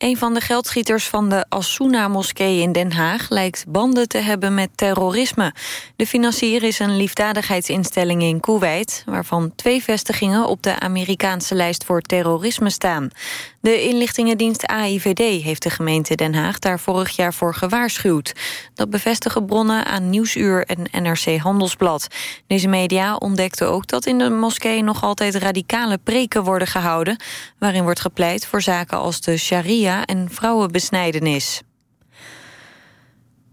Een van de geldschieters van de Asuna-moskee in Den Haag... lijkt banden te hebben met terrorisme. De financier is een liefdadigheidsinstelling in Kuwait... waarvan twee vestigingen op de Amerikaanse lijst voor terrorisme staan. De inlichtingendienst AIVD heeft de gemeente Den Haag... daar vorig jaar voor gewaarschuwd. Dat bevestigen bronnen aan Nieuwsuur en NRC Handelsblad. Deze media ontdekten ook dat in de moskee... nog altijd radicale preken worden gehouden... waarin wordt gepleit voor zaken als de sharia en vrouwenbesnijdenis.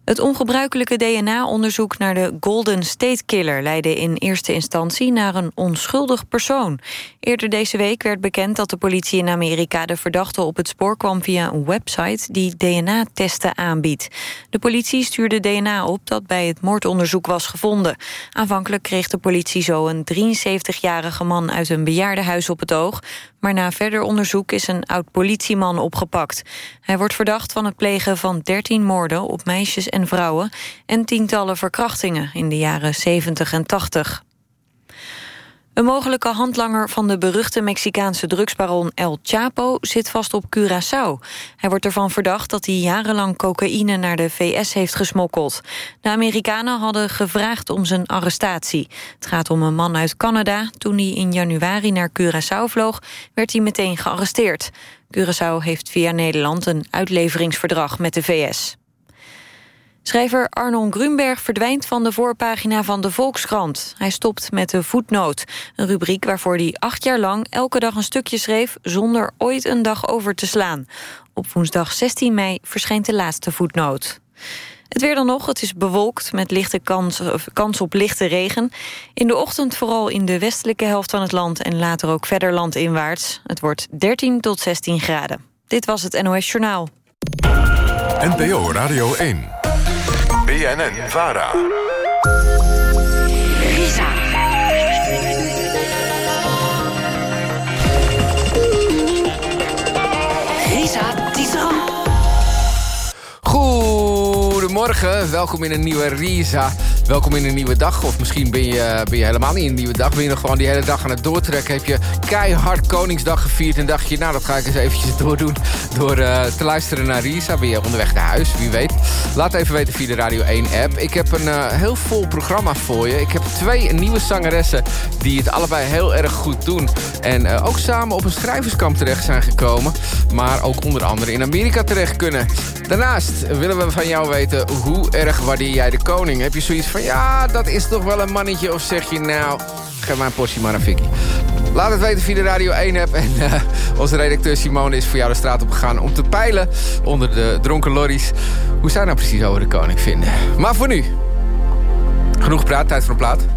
Het ongebruikelijke DNA-onderzoek naar de Golden State Killer... leidde in eerste instantie naar een onschuldig persoon. Eerder deze week werd bekend dat de politie in Amerika... de verdachte op het spoor kwam via een website die DNA-testen aanbiedt. De politie stuurde DNA op dat bij het moordonderzoek was gevonden. Aanvankelijk kreeg de politie zo een 73-jarige man... uit een bejaardenhuis op het oog. Maar na verder onderzoek is een oud-politieman opgepakt. Hij wordt verdacht van het plegen van 13 moorden op meisjes en vrouwen... en tientallen verkrachtingen in de jaren 70 en 80. Een mogelijke handlanger van de beruchte Mexicaanse drugsbaron El Chapo zit vast op Curaçao. Hij wordt ervan verdacht dat hij jarenlang cocaïne naar de VS heeft gesmokkeld. De Amerikanen hadden gevraagd om zijn arrestatie. Het gaat om een man uit Canada. Toen hij in januari naar Curaçao vloog, werd hij meteen gearresteerd. Curaçao heeft via Nederland een uitleveringsverdrag met de VS. Schrijver Arnon Grunberg verdwijnt van de voorpagina van de Volkskrant. Hij stopt met de voetnoot, een rubriek waarvoor hij acht jaar lang elke dag een stukje schreef zonder ooit een dag over te slaan. Op woensdag 16 mei verschijnt de laatste voetnoot. Het weer dan nog, het is bewolkt met lichte kans, kans op lichte regen. In de ochtend vooral in de westelijke helft van het land... en later ook verder landinwaarts. Het wordt 13 tot 16 graden. Dit was het NOS Journaal. NPO Radio 1. BNN Vara. Risa. Risa Tisserand. Goedemorgen, welkom in een nieuwe Risa. Welkom in een nieuwe dag. Of misschien ben je, ben je helemaal niet in een nieuwe dag. Ben je nog gewoon die hele dag aan het doortrekken. Heb je keihard Koningsdag gevierd. En dacht je, nou dat ga ik eens eventjes doordoen. Door uh, te luisteren naar Risa. Ben je onderweg naar huis, wie weet. Laat even weten via de Radio 1 app. Ik heb een uh, heel vol programma voor je. Ik heb twee nieuwe zangeressen die het allebei heel erg goed doen. En ook samen op een schrijverskamp terecht zijn gekomen. Maar ook onder andere in Amerika terecht kunnen. Daarnaast willen we van jou weten hoe erg waardeer jij de koning. Heb je zoiets van ja, dat is toch wel een mannetje. Of zeg je nou, geef maar een portie maar een. Laat het weten via de Radio 1-app. En uh, onze redacteur Simone is voor jou de straat op gegaan... om te peilen onder de dronken lorries... hoe zij nou precies over de koning vinden. Maar voor nu, genoeg praat, tijd voor een plaat.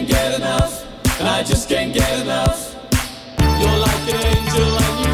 can't get enough, and I just can't get enough. You're like an angel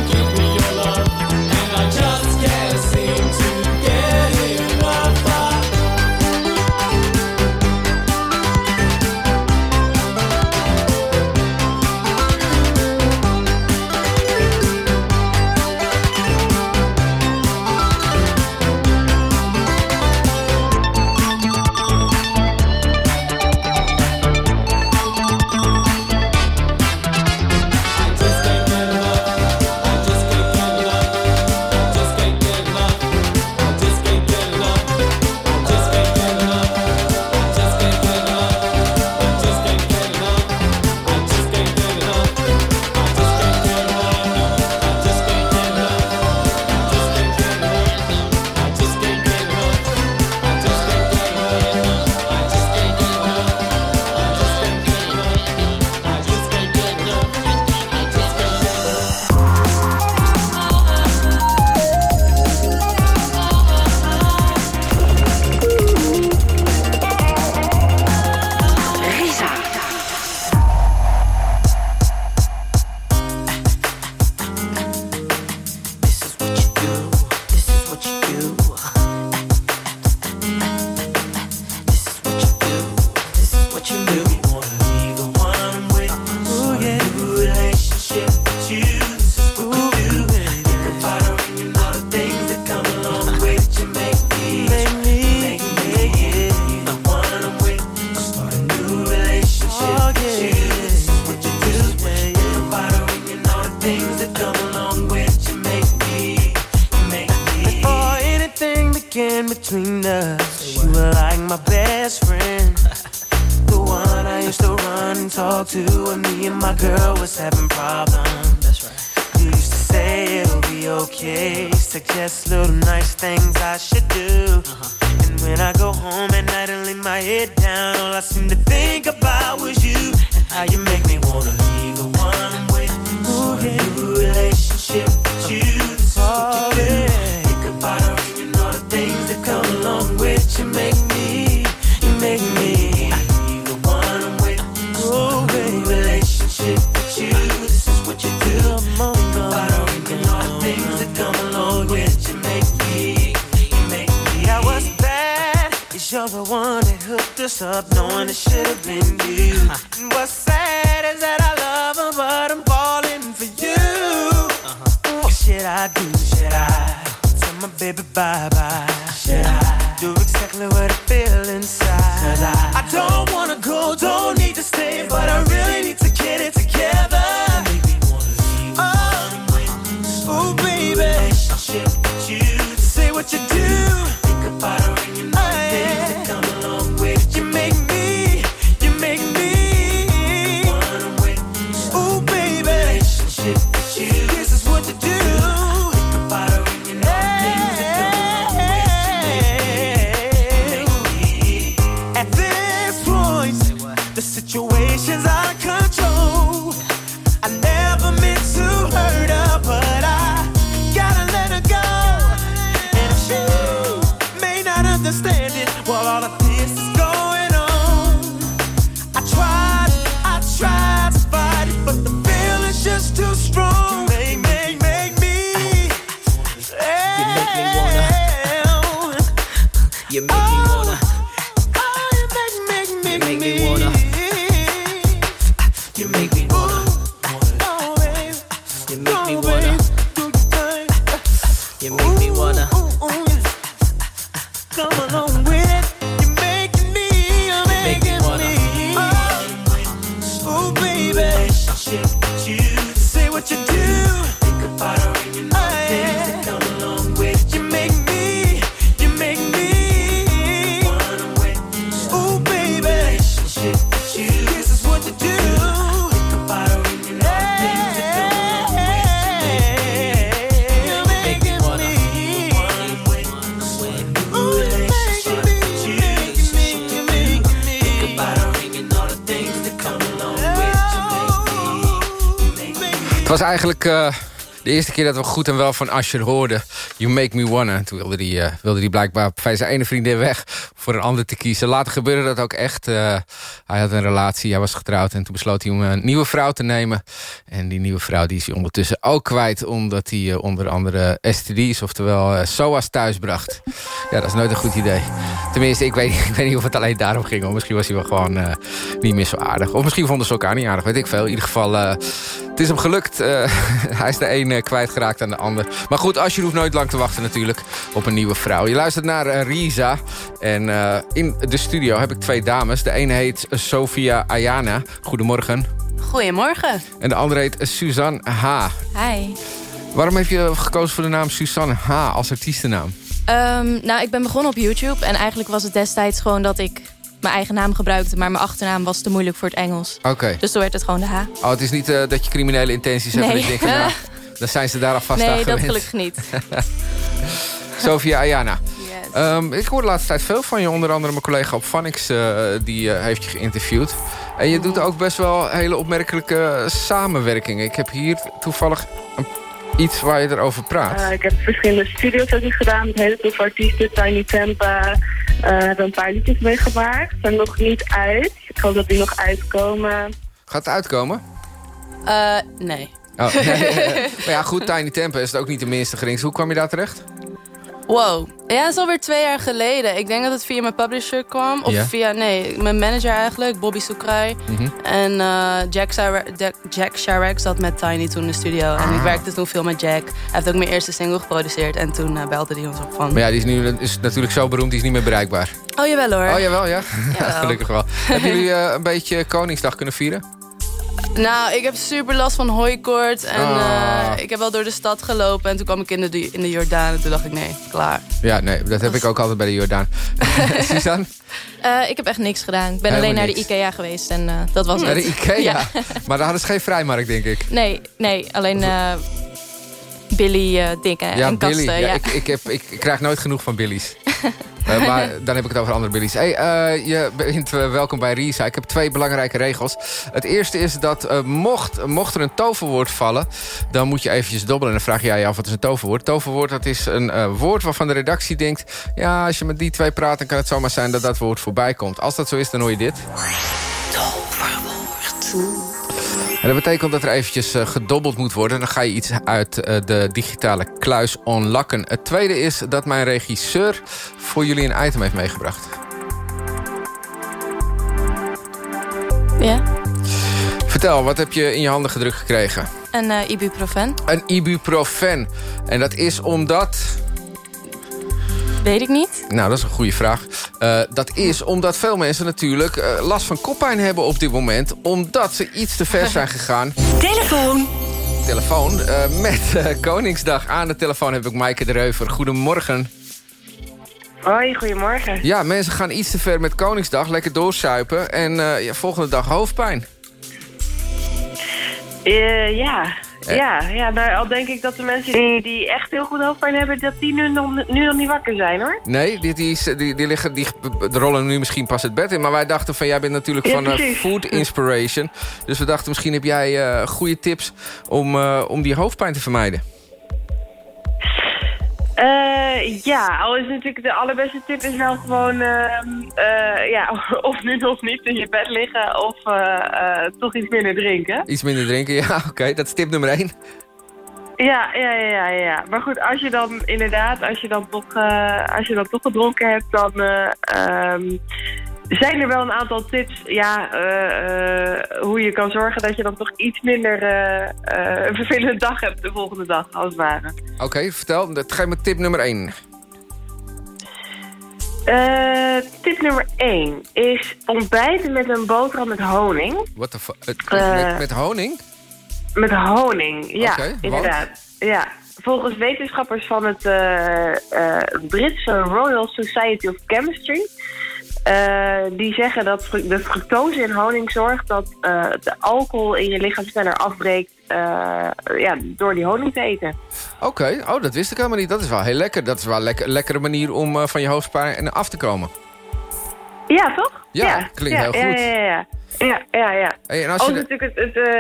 in between us. You were like my best friend. The one I used to run and talk to when me and my girl was having problems. That's right. You used to say it'll be okay. Suggest little nice things I should do. Uh-huh. And when I go home at night and lay my head down, all I seem to think about was you and how you make me wanna be the one I'm waiting for. yeah. New relationship with you. This is what oh, you do. you make me, you make me. I see the one I'm with. Oh, baby. relationship with you. This is what you do. Come on, think about all the things that come along with you make me, you make me. Now what's bad is you're the one that hooked us up, knowing it should have been you. and what's sad is that I love him, but I'm falling for you. Uh-huh. What should I do? Should I tell my baby bye bye? Should I? do exactly what I feel inside. Cause I, I don't wanna go, don't need to stay, but I really need to get it together. Oh, ooh, baby. Say what you do. Think about her and you know de eerste keer dat we goed en wel van Asher hoorden. You Make Me Wanna. Toen wilde hij die blijkbaar bij zijn ene vriendin weg voor een ander te kiezen. Later gebeurde dat ook echt. Uh, hij had een relatie, hij was getrouwd en toen besloot hij om een nieuwe vrouw te nemen. En die nieuwe vrouw die is hij ondertussen ook kwijt... omdat hij onder andere STD's, oftewel SOA's thuisbracht. Ja, dat is nooit een goed idee. Tenminste, ik weet, ik weet niet of het alleen daarom ging. Misschien was hij wel gewoon niet meer zo aardig. Of misschien vonden ze elkaar niet aardig, weet ik veel. In ieder geval, het is hem gelukt. hij is de een uh, kwijtgeraakt aan de ander. Maar goed, Asje hoeft nooit lang te wachten natuurlijk op een nieuwe vrouw. Je luistert naar uh, Risa. En uh, in de studio heb ik twee dames. De ene heet Sofia Ayana. Goedemorgen. Goedemorgen. En de andere heet Suzanne H. Hi. Waarom heb je gekozen voor de naam Suzanne H. als artiestennaam? Um, nou, ik ben begonnen op YouTube. En eigenlijk was het destijds gewoon dat ik mijn eigen naam gebruikte... maar mijn achternaam was te moeilijk voor het Engels. Oké. Dus toen werd het gewoon de H. Oh, het is niet uh, dat je criminele intenties hebt... Nee. en ik denk, nou, dan zijn ze daar alvast nee, aan dat gewend. gelukkig niet. Sofia Ayana. Yes. Um, ik hoor de laatste tijd veel van je. Onder andere mijn collega op Vanix uh, die uh, heeft je geïnterviewd. En je doet ook best wel hele opmerkelijke samenwerkingen. Ik heb hier toevallig een, iets waar je erover praat. Uh, ik heb verschillende studiosessies gedaan met hele toffe artiesten. Tiny Tempa. Uh, heb een paar liedjes meegemaakt. Zijn nog niet uit. Ik hoop dat die nog uitkomen. Gaat het uitkomen? Uh, nee. Oh, nee. maar ja, goed, Tiny Tempa is het ook niet de minste gerings. Hoe kwam je daar terecht? Wow. Ja, dat is alweer twee jaar geleden. Ik denk dat het via mijn publisher kwam. Of via, nee, mijn manager eigenlijk, Bobby Soekrai. Mhm. En uh, Jack, Jack, zat met Tiny toen in de studio. En Ah. ik werkte toen veel met Jack. Hij heeft ook mijn eerste single geproduceerd. En toen uh, belde hij ons op van... Maar ja, die is nu is natuurlijk zo beroemd, die is niet meer bereikbaar. Oh, jawel hoor. Oh, jawel, ja? Jawel. Gelukkig wel. Hebben jullie uh, een beetje Koningsdag kunnen vieren? Nou, ik heb super last van hooikoort. En Ah. uh, ik heb wel door de stad gelopen. En toen kwam ik in de, in de Jordaan. En toen dacht ik, nee, klaar. Ja, nee, dat heb ik ook altijd bij de Jordaan. Suzanne? Uh, ik heb echt niks gedaan. Ik ben Helemaal alleen naar de. Ikea geweest. En uh, dat was Naar het. de Ikea? Ja. Maar daar hadden ze geen vrijmarkt, denk ik. Nee, nee, alleen uh, Billy uh, dingen Ja, en Billy. kasten. Ja, Ja, Ik, ik, heb, ik, ik krijg nooit genoeg van Billy's. Uh, maar dan heb ik het over andere Billy's. Hey, uh, je bent uh, welkom bij Risa. Ik heb twee belangrijke regels. Het eerste is dat uh, mocht, mocht er een toverwoord vallen... dan moet je eventjes dobbelen. En dan vraag jij je af wat is een toverwoord. Toverwoord dat is een uh, woord waarvan de redactie denkt... ja, als je met die twee praat, dan kan het zomaar zijn dat dat woord voorbij komt. Als dat zo is, dan hoor je dit. Toverwoord. En dat betekent dat er eventjes uh, gedobbeld moet worden. Dan ga je iets uit uh, de digitale kluis onlakken. Het tweede is dat mijn regisseur voor jullie een item heeft meegebracht. ja. Vertel, wat heb je in je handen gedrukt gekregen? Een uh, ibuprofen. Een ibuprofen. En dat is omdat... Weet ik niet. Nou, dat is een goede vraag. Uh, dat is omdat veel mensen natuurlijk uh, last van koppijn hebben op dit moment... omdat ze iets te ver zijn gegaan. Telefoon. Telefoon. Uh, met Koningsdag aan de telefoon heb ik Maaike de Reuver. Goedemorgen. Hoi, goedemorgen. Ja, mensen gaan iets te ver met Koningsdag. Lekker doorsuipen. En ja, volgende dag hoofdpijn. ja... Ja, ja nou, al denk ik dat de mensen die, die echt heel goed hoofdpijn hebben... dat die nu nog, nu nog niet wakker zijn, hoor. Nee, die, die, die, die, liggen, die rollen nu misschien pas het bed in. Maar wij dachten van, jij bent natuurlijk ja, van uh, Food Inspiration. Dus we dachten, misschien heb jij uh, goede tips om, uh, om die hoofdpijn te vermijden. Uh, ja, al is natuurlijk de allerbeste tip is wel gewoon, uh, uh, ja, of nu nog niet in je bed liggen of toch iets minder drinken. Iets minder drinken, ja, oké, okay, dat is tip nummer één. Ja, ja, ja, ja, maar goed, als je dan inderdaad, als je dan toch, als je dan toch gedronken hebt, dan um, zijn er wel een aantal tips ja, uh, uh, hoe je kan zorgen dat je dan toch iets minder uh, een vervelende dag hebt de volgende dag, als het ware. Oké, okay, vertel. Geef me tip nummer 1. tip nummer 1 is ontbijten met een boterham met honing. Wat de met, met honing? Met honing, ja, okay, inderdaad. Ja. Volgens wetenschappers van het Britse Royal Society of Chemistry... Uh, die zeggen dat de fructose in honing zorgt dat uh, de alcohol in je lichaam sneller afbreekt uh, ja, door die honing te eten. Oké, okay. oh, dat wist ik helemaal niet. Dat is wel heel lekker. Dat is wel een lekker, lekkere manier om van je hoofdpijn af te komen. Ja, toch? Ja, klinkt ja, heel goed. Ja, ja, ja. Ja, ja, ja. Hey, en als je de- natuurlijk het, het, eh,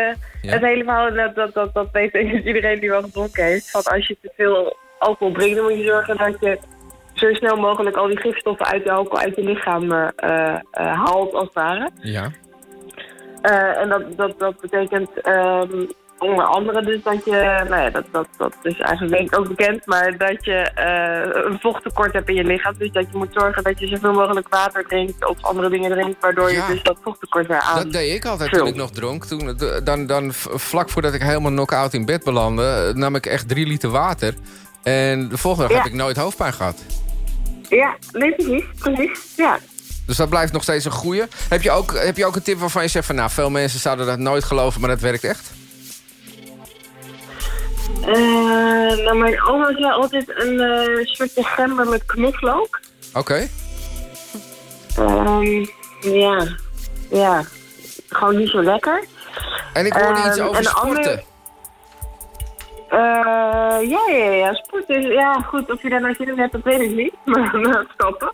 Ja. het hele verhaal, dat, dat, dat, dat weet iedereen die wel gedronken heeft. Van als je te veel alcohol drinkt, dan moet je zorgen dat je zo snel mogelijk al die gifstoffen uit de alcohol uit je lichaam eh, eh, haalt, als het ware. Ja. Eh, en dat, dat, dat betekent ehm, onder andere dus dat je, nou ja, dat, dat, dat is eigenlijk denk ik ook bekend, maar dat je een vochttekort hebt in je lichaam. Dus dat je moet zorgen dat je zoveel mogelijk water drinkt of andere dingen drinkt, waardoor Ja. je dus dat vochttekort weer aan. Dat deed ik altijd toen ik nog dronk. Toen, dan, dan vlak voordat ik helemaal knock-out in bed belandde... nam ik echt drie liter water. En de volgende dag Ja. heb ik nooit hoofdpijn gehad. Ja, nee, precies, precies, ja. Dus dat blijft nog steeds een goeie. Heb je ook, heb je ook een tip waarvan je zegt van... nou, veel mensen zouden dat nooit geloven, maar dat werkt echt? Eh, nou, mijn oma zei altijd een eh soortje gember met knoflook. Oké. Ehm, ja, ja, gewoon niet zo lekker. En ik hoorde iets Ehm, over sporten. andere- Eh, ja, ja, ja, sport is, ja, goed, of je daar nou zin in hebt, dat weet ik niet, maar stappen.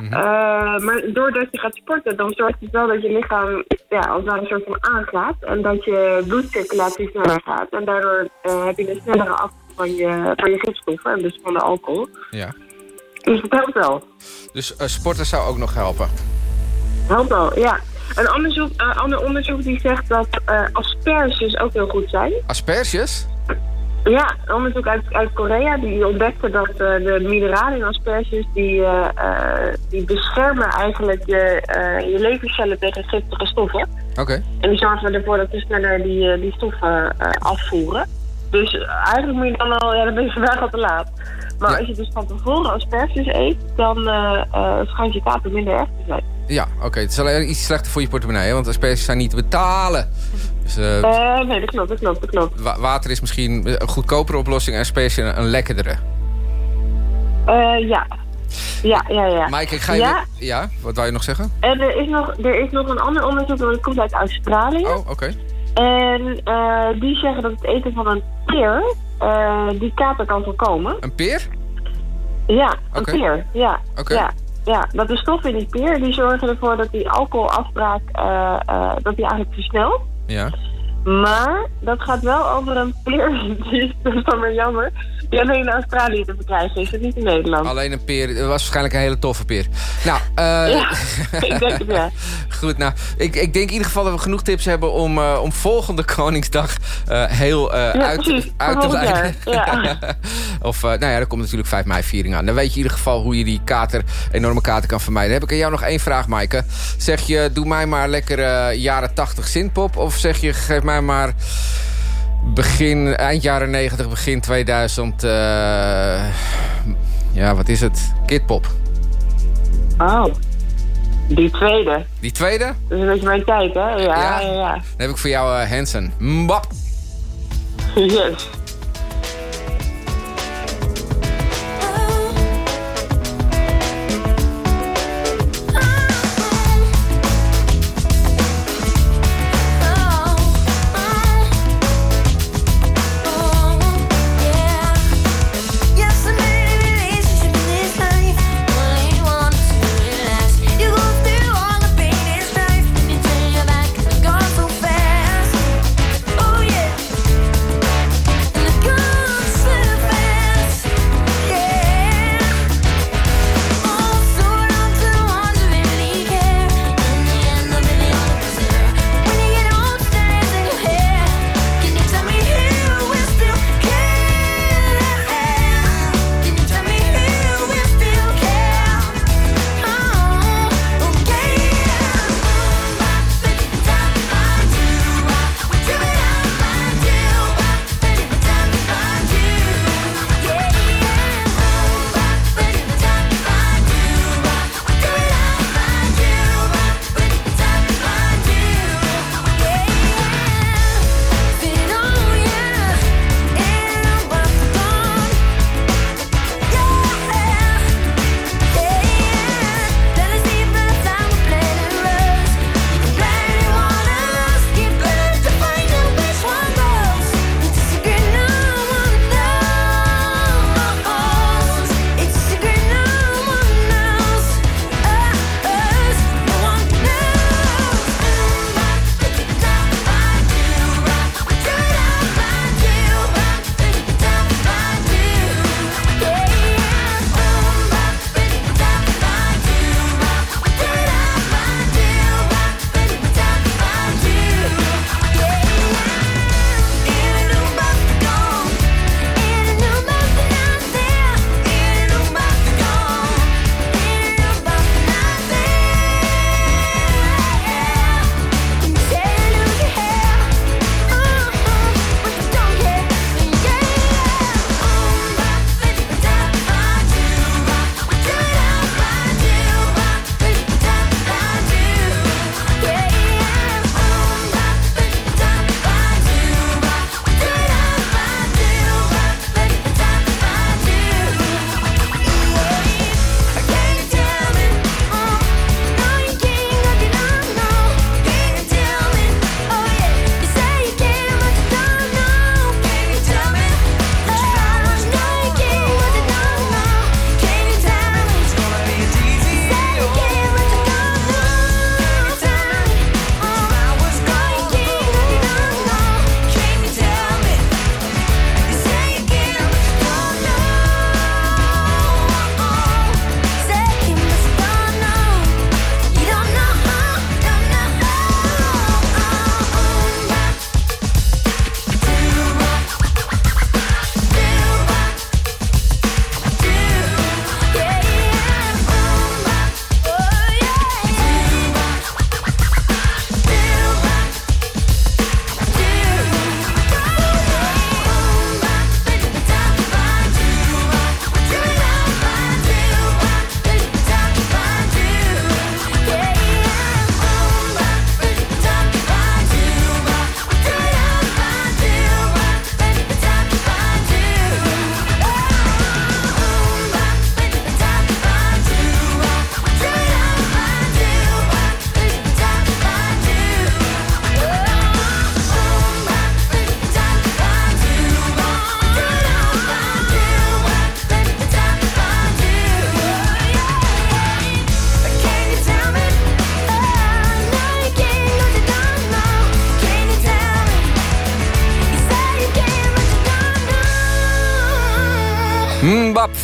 Mhm. Eh, maar doordat je gaat sporten, dan zorgt het wel dat je lichaam, ja, als het ware een soort van aangaat. En dat je bloedcirculatie sneller gaat. En daardoor eh, heb je een snellere af van je, van je gifstoffen, en dus van de alcohol. Ja. Dus dat helpt wel. Dus sporten zou ook nog helpen. Helpt wel, ja. Een onderzoek, ander onderzoek die zegt dat asperges ook heel goed zijn. Asperges? Ja, een onderzoek uit, uit Korea die ontdekte dat eh, de mineralen in asperges die, eh, eh, die beschermen eigenlijk je, je levercellen tegen giftige stoffen. Oké. En die zorgen ervoor dat ze sneller die, die stoffen afvoeren. Dus eigenlijk moet je dan al, ja dan ben je vandaag al te laat. Maar Ja. als je dus van tevoren asperges eet, dan schijnt je kater minder erg te zijn. Ja, oké. Het is alleen iets slechter voor je portemonnee, hè, want asperges zijn niet te betalen. Dus eh, Eh, nee, dat klopt, dat klopt, dat klopt. wa- water is misschien een goedkopere oplossing en asperges een, een lekkerdere. Eh, ja. Ja, ja, ja. Mike, ik ga je... Ja, Ja, wat wou je nog zeggen? en er is, nog, er is nog een ander onderzoek, dat komt uit Australië. Oh, oké. En die zeggen dat het eten van een peer die kater kan voorkomen. Een peer? Ja, een peer. Ja. Oké. ja. Ja, dat de stoffen in die peer die zorgen ervoor dat die alcoholafbraak eh, dat die eigenlijk versnelt. Ja. Maar dat gaat wel over een peer, dat is dan weer jammer, die alleen in Australië te verkrijgen is niet in Nederland. Alleen een peer. Het was waarschijnlijk een hele toffe peer. Nou, eh Ja, ik denk het ja. goed. Nou, ik, ik denk in ieder geval dat we genoeg tips hebben om, eh, om volgende Koningsdag eh, heel Ja, uit, precies. uit te leiden. jaar, of, nou ja, er komt natuurlijk 5 mei viering aan. Dan weet je in ieder geval hoe je die kater, enorme kater kan vermijden. Dan heb ik aan jou nog één vraag, Maaike. Zeg je, doe mij maar lekker jaren 80 synthpop? Of zeg je, geef mij maar begin, eind jaren 90, begin 2000... eh, ja, wat is het? Kidpop. Oh, die tweede. Die tweede? Dat is een beetje mijn tijd, hè? Ja, Ja? ja, ja. Dan heb ik voor jou eh, Hansen. Mbap. Yes.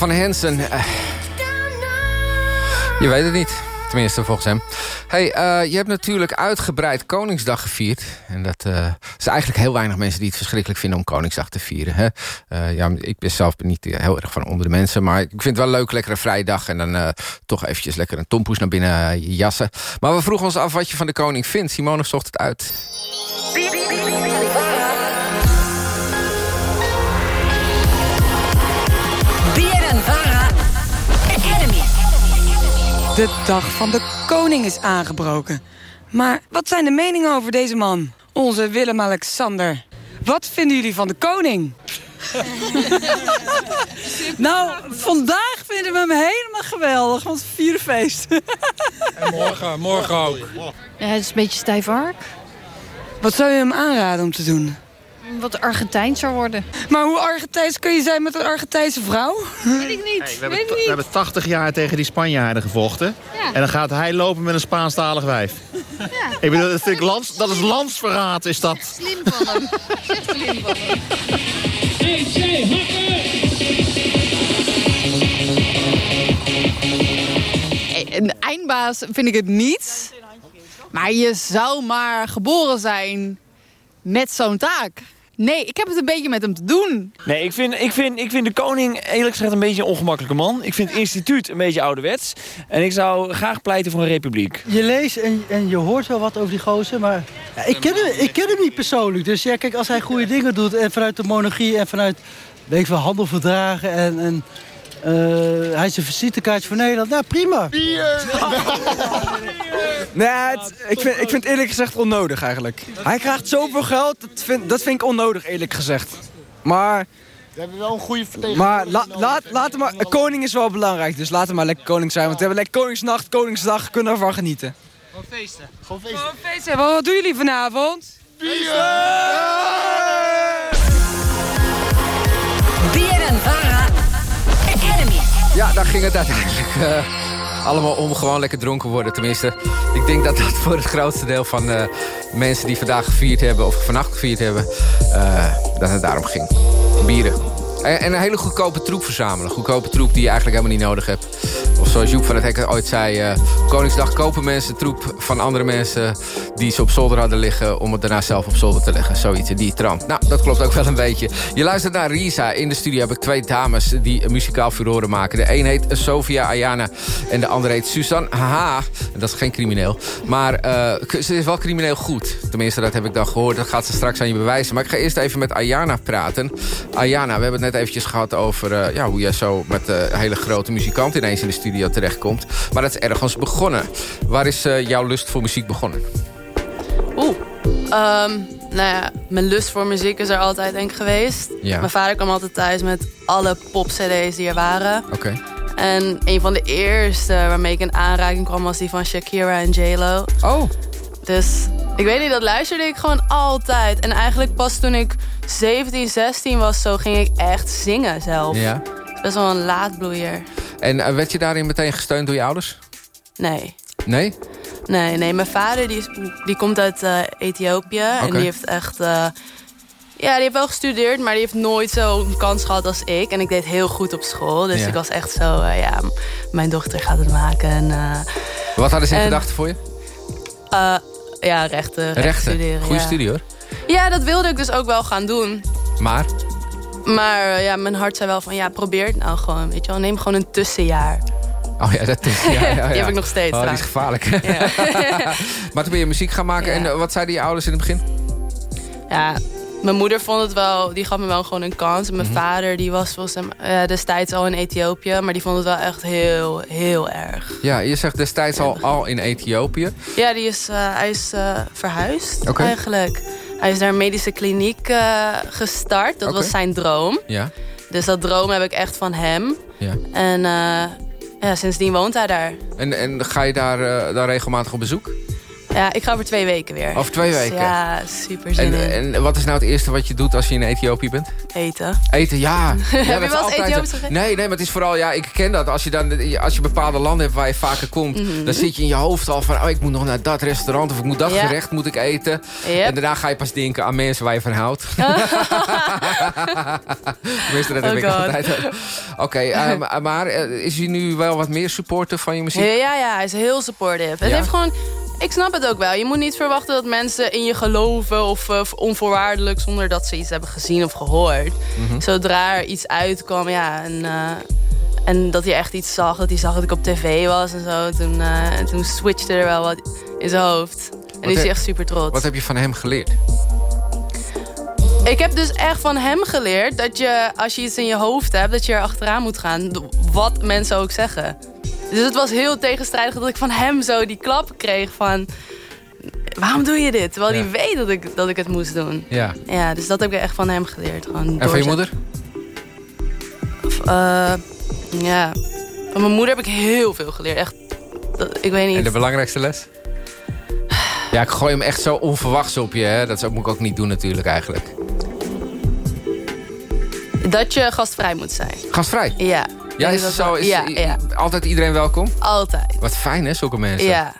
Van Hansen. Eh, je weet het niet. Tenminste, volgens hem. Hey, uh, je hebt natuurlijk uitgebreid Koningsdag gevierd. En dat uh, is eigenlijk heel weinig mensen die het verschrikkelijk vinden om Koningsdag te vieren. Hè? Uh, ja, ik ben zelf niet heel erg van onder de mensen. Maar ik vind het wel leuk, lekker een vrije dag. En dan toch eventjes lekker een tompoes naar binnen jassen. Maar we vroegen ons af wat je van de koning vindt. Simone zocht het uit. De dag van de koning is aangebroken. Maar wat zijn de meningen over deze man? Onze Willem-Alexander. Wat vinden jullie van de koning? nou, vandaag vinden we hem helemaal geweldig, want het vierde feest. en morgen, morgen ook. Ja, het is een beetje stijf ark. Wat zou je hem aanraden om te doen? Wat Argentijns zou worden. Maar hoe Argentijns kun je zijn met een Argentijnse vrouw? Weet ik niet. we, hebben Weet we hebben 80 jaar tegen die Spanjaarden gevochten. Ja. En dan gaat hij lopen met een Spaanstalig wijf. Ja. Ik bedoel, dat, vind ik lands, dat is landsverraad, is dat. slim van hem. Echt slim van hem. Een eindbaas vind ik het niet. Maar je zou maar geboren zijn met zo'n taak. Nee, ik heb het een beetje met hem te doen. Nee, ik vind, ik, vind, ik vind de koning eerlijk gezegd een beetje een ongemakkelijke man. Ik vind het instituut een beetje ouderwets. En ik zou graag pleiten voor een republiek. Je leest en, en je hoort wel wat over die gozer, maar ja, ik, ken hem, ik ken hem niet persoonlijk. Dus ja, kijk, als hij goede dingen doet en vanuit de monarchie en vanuit weet ik veel, handelverdragen en, en uh, hij is een visitekaartje voor Nederland. Nou, prima. nee, het, ik, vind, ik vind eerlijk gezegd onnodig eigenlijk. Hij krijgt zoveel geld, dat vind, dat vind ik onnodig eerlijk gezegd. Maar... We hebben wel een goede vertegenwoordiger. Maar la, laat, laat maar, koning is wel belangrijk, dus laten we maar lekker koning zijn. Want we hebben lekker Koningsnacht, Koningsdag, kunnen ervan genieten. Gewoon feesten. Gewoon feesten. Gewoon feesten. Wat doen jullie vanavond? Bier! Ja, daar ging het uiteindelijk uh, allemaal om gewoon lekker dronken worden. Tenminste, ik denk dat dat voor het grootste deel van uh, mensen die vandaag gevierd hebben... of vannacht gevierd hebben, uh, dat het daarom ging. Bieren. En, en, een hele goedkope troep verzamelen. Goedkope troep die je eigenlijk helemaal niet nodig hebt. Of zoals Joep van het Hekken ooit zei... Uh, Koningsdag kopen mensen troep van andere mensen... die ze op zolder hadden liggen... om het daarna zelf op zolder te leggen. Zoiets die trant. Nou, dat klopt ook wel een beetje. Je luistert naar Risa. In de studio heb ik twee dames die muzikaal furoren maken. De een heet Sofia Ayana en de andere heet Suzanne Haha. Dat is geen crimineel. Maar uh, ze is wel crimineel goed. Tenminste, dat heb ik dan gehoord. Dat gaat ze straks aan je bewijzen. Maar ik ga eerst even met Ayana praten. Ayana, we hebben het net eventjes gehad over... Uh, ja, hoe jij zo met de hele grote muzikant ineens in de studio terechtkomt. Maar dat is ergens begonnen. Waar is uh, jouw lust voor muziek begonnen? Oeh, um, nou ja, mijn lust voor muziek is er altijd denk ik geweest. Ja. Mijn vader kwam altijd thuis met alle pop-cd's die er waren. Oké. En een van de eerste waarmee ik in aanraking kwam... was die van Shakira en J-Lo. Oh. Dus ik weet niet, dat luisterde ik gewoon altijd. En eigenlijk pas toen ik 17, 16 was, zo ging ik echt zingen zelf. Ja. Best wel een laadbloeier. En uh, werd je daarin meteen gesteund door je ouders? Nee. Nee? Nee, nee. Mijn vader die, die komt uit uh, Ethiopië. Okay. En die heeft echt... Uh, ja, die heeft wel gestudeerd, maar die heeft nooit zo'n kans gehad als ik. En ik deed heel goed op school. Dus ja. ik was echt zo, ja, mijn dochter gaat het maken. En, Wat hadden ze in gedachten voor je? ja, rechten. Rechten? Studeren, Goeie ja. studie hoor. Ja, dat wilde ik dus ook wel gaan doen. Maar? Maar ja, mijn hart zei wel van, ja, probeer het nou gewoon. Weet je wel, neem gewoon een tussenjaar. Oh ja, dat is, ja, ja, ja. Die heb ik nog steeds. Oh, die is gevaarlijk. Ja. maar toen ben je muziek gaan maken. En wat zeiden je ouders in het begin? Ja, mijn moeder vond het wel, die gaf me wel gewoon een kans. En mijn Mhm. mm -hmm. vader, die was volgens hem uh, destijds al in Ethiopië. Maar die vond het wel echt heel, heel erg. Ja, je zegt destijds al, al in Ethiopië. Ja, die is, uh, hij is uh, verhuisd okay. eigenlijk. Hij is naar een medische kliniek uh, gestart. Dat okay. was zijn droom. Ja. Dus dat droom heb ik echt van hem. Ja. En uh, ja, sindsdien woont hij daar. En, en ga je daar, uh, daar regelmatig op bezoek? Ja, ik ga voor twee weken weer. Over twee weken? ja, super zin en, in. en wat is nou het eerste wat je doet als je in Ethiopië bent? Eten. Eten, ja. ja Heb je wel eens altijd Ethiopisch gegeten? Nee, nee, maar het is vooral, ja, ik ken dat. Als je, dan, als je bepaalde landen hebt waar je vaker komt... Mhm. dan zit je in je hoofd al van... oh, ik moet nog naar dat restaurant of ik moet dat Ja. gerecht moet ik eten. Yep. En daarna ga je pas denken aan mensen waar je van houdt. Tenminste, dat heb Oh ik altijd. Oké, ehm, maar eh, is hij nu wel wat meer supporter van je muziek? Ja, ja, ja, hij is heel supportive. Het Ja? heeft gewoon... Ik snap het ook wel. Je moet niet verwachten dat mensen in je geloven... of eh, onvoorwaardelijk zonder dat ze iets hebben gezien of gehoord. Mhm. Zodra er iets uitkwam, ja... En, eh, en dat hij echt iets zag, dat hij zag dat ik op tv was en zo. Toen, eh, en toen switchte er wel wat in zijn hoofd. En Wat nu is hij echt super trots. Wat heb je van hem geleerd? Ik heb dus echt van hem geleerd dat je, als je iets in je hoofd hebt, dat je er achteraan moet gaan. Wat mensen ook zeggen. Dus het was heel tegenstrijdig dat ik van hem zo die klap kreeg van... Waarom doe je dit? Terwijl Ja. hij weet dat ik, dat ik het moest doen. Ja. Ja, dus dat heb ik echt van hem geleerd. Gewoon En van je moeder? Of, eh, ja, van mijn moeder heb ik heel veel geleerd. Echt, dat, ik weet niet. En de belangrijkste les? Ja, ik gooi hem echt zo onverwachts op je. Hè? Dat zou- moet ik ook niet doen natuurlijk eigenlijk. Dat je gastvrij moet zijn. Gastvrij? Ja. Ja, is dat zo? Is ja, ja, altijd iedereen welkom? altijd. Wat fijn hè, zulke mensen. Ja.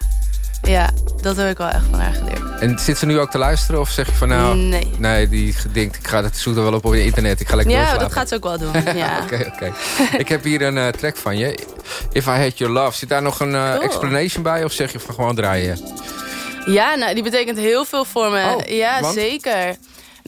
ja, dat heb ik wel echt van haar geleerd. En zit ze nu ook te luisteren? Of zeg je van nou... Nee. Nee, die denkt, ik ga het zoeken wel op op internet. Ik ga lekker Ja, dat gaat ze ook wel doen. Ja. Oké, oké. ik heb hier een eh, track van je. If I Hate Your Love. Zit daar nog een eh, Cool. explanation bij? Of zeg je van gewoon draaien? Ja, nou, die betekent heel veel voor me. Oh, ja, want? zeker.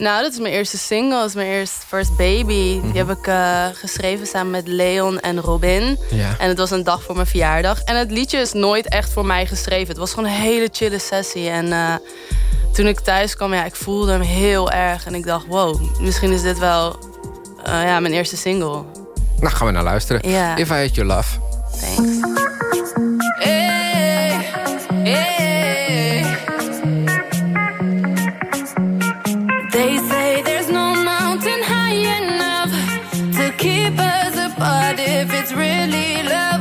Nou, dat is mijn eerste single. Dat is mijn eerste First Baby. Mhm. Die heb ik eh, geschreven samen met Leon en Robin. Ja. En het was een dag voor mijn verjaardag. En het liedje is nooit echt voor mij geschreven. Het was gewoon een hele chille sessie. En eh, toen ik thuis kwam, ja, ik voelde hem heel erg. En ik dacht, wow, misschien is dit wel eh, ja, mijn eerste single. Nou, gaan we naar luisteren. Ja. If I Hate Your Love. Thanks. Hey, hey. They say there's no mountain high enough to keep us apart if it's really love.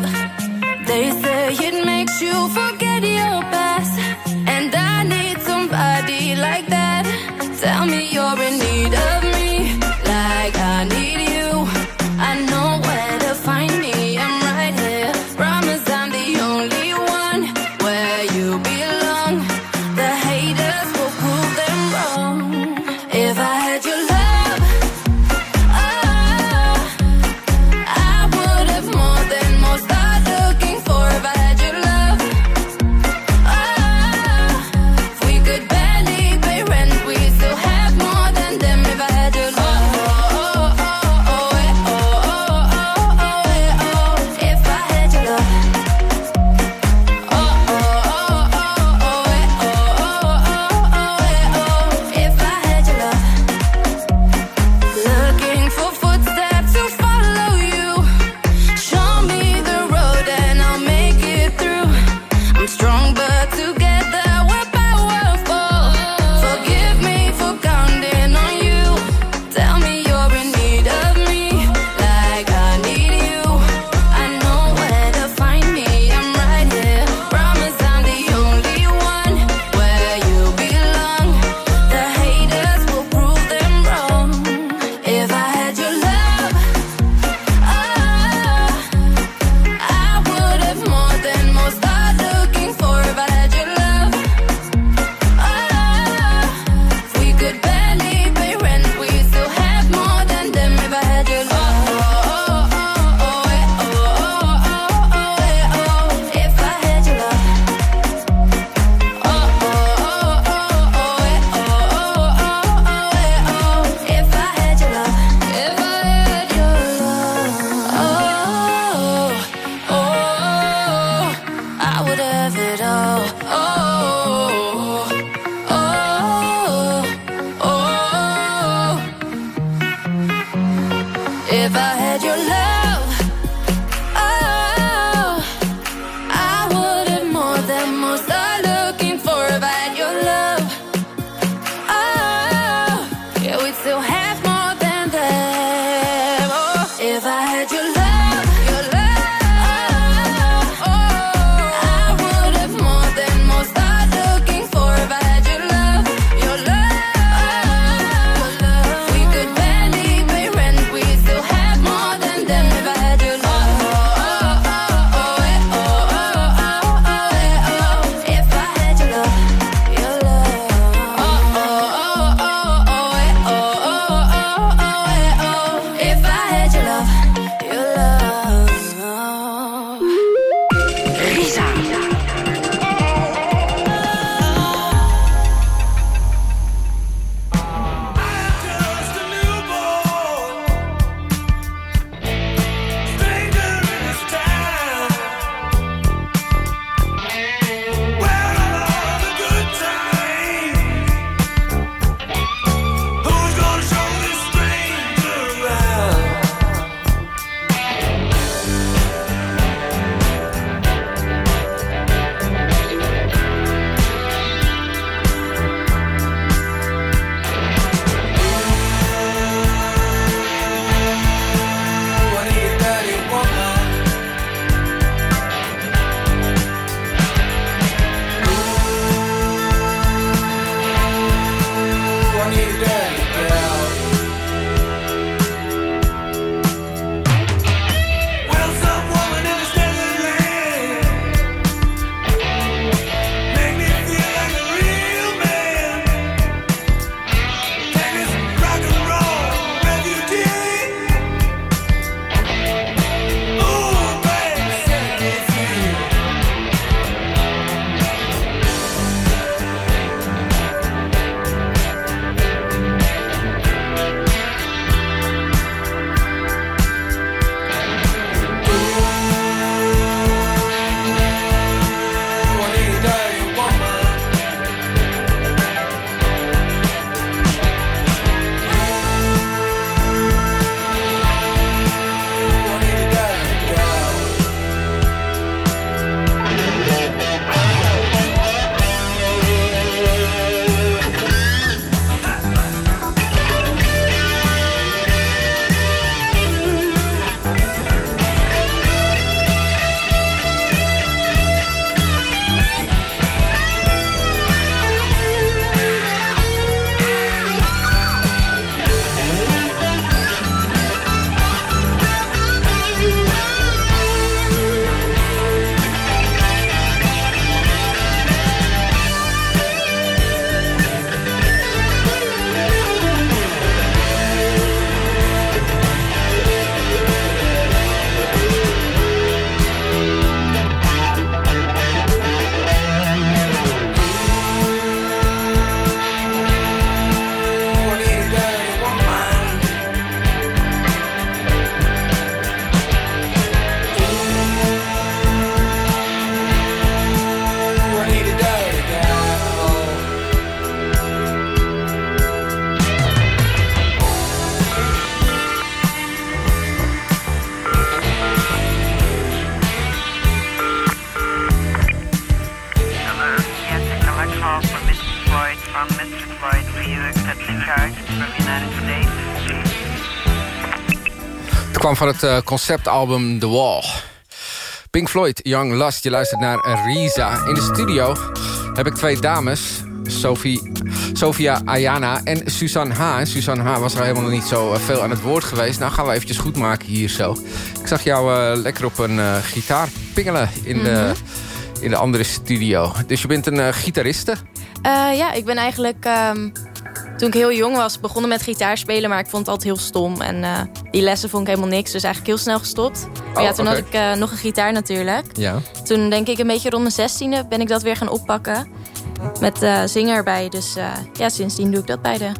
Van het uh, conceptalbum The Wall. Pink Floyd, Young Lust, je luistert naar Risa. In de studio heb ik twee dames. Sophie, Sophia Ayana en Suzanne H. En Suzanne H. was er helemaal niet zo veel aan het woord geweest. Nou gaan we eventjes goed maken hier zo. Ik zag jou uh, lekker op een uh, gitaar pingelen in, mm -hmm. de, in de andere studio. Dus je bent een uh, gitariste? ja, ik ben eigenlijk... Um toen ik heel jong was, begonnen met gitaarspelen... maar ik vond het altijd heel stom. En uh, die lessen vond ik helemaal niks, dus eigenlijk heel snel gestopt. Maar oh, ja, toen okay. had ik uh, nog een gitaar natuurlijk. Ja. Toen denk ik een beetje rond mijn zestiende ben ik dat weer gaan oppakken. Met uh, zinger erbij, dus ja, sindsdien doe ik dat beide.